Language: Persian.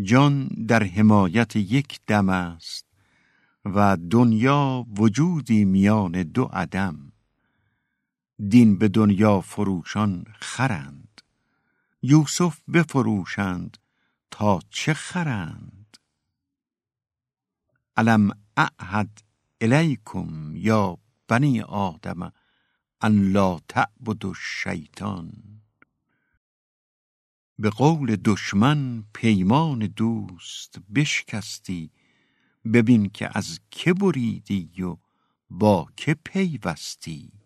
جان در حمایت یک دم است و دنیا وجودی میان دو عدم. دین به دنیا فروشان خرند. یوسف بفروشند تا چه خرند؟ الم اعهد الیکم یا بنی آدم ان لا تعبدوا الشیطان. به قول دشمن پیمان دوست بشکستی ببین که از که بریدی و با که پیوستی.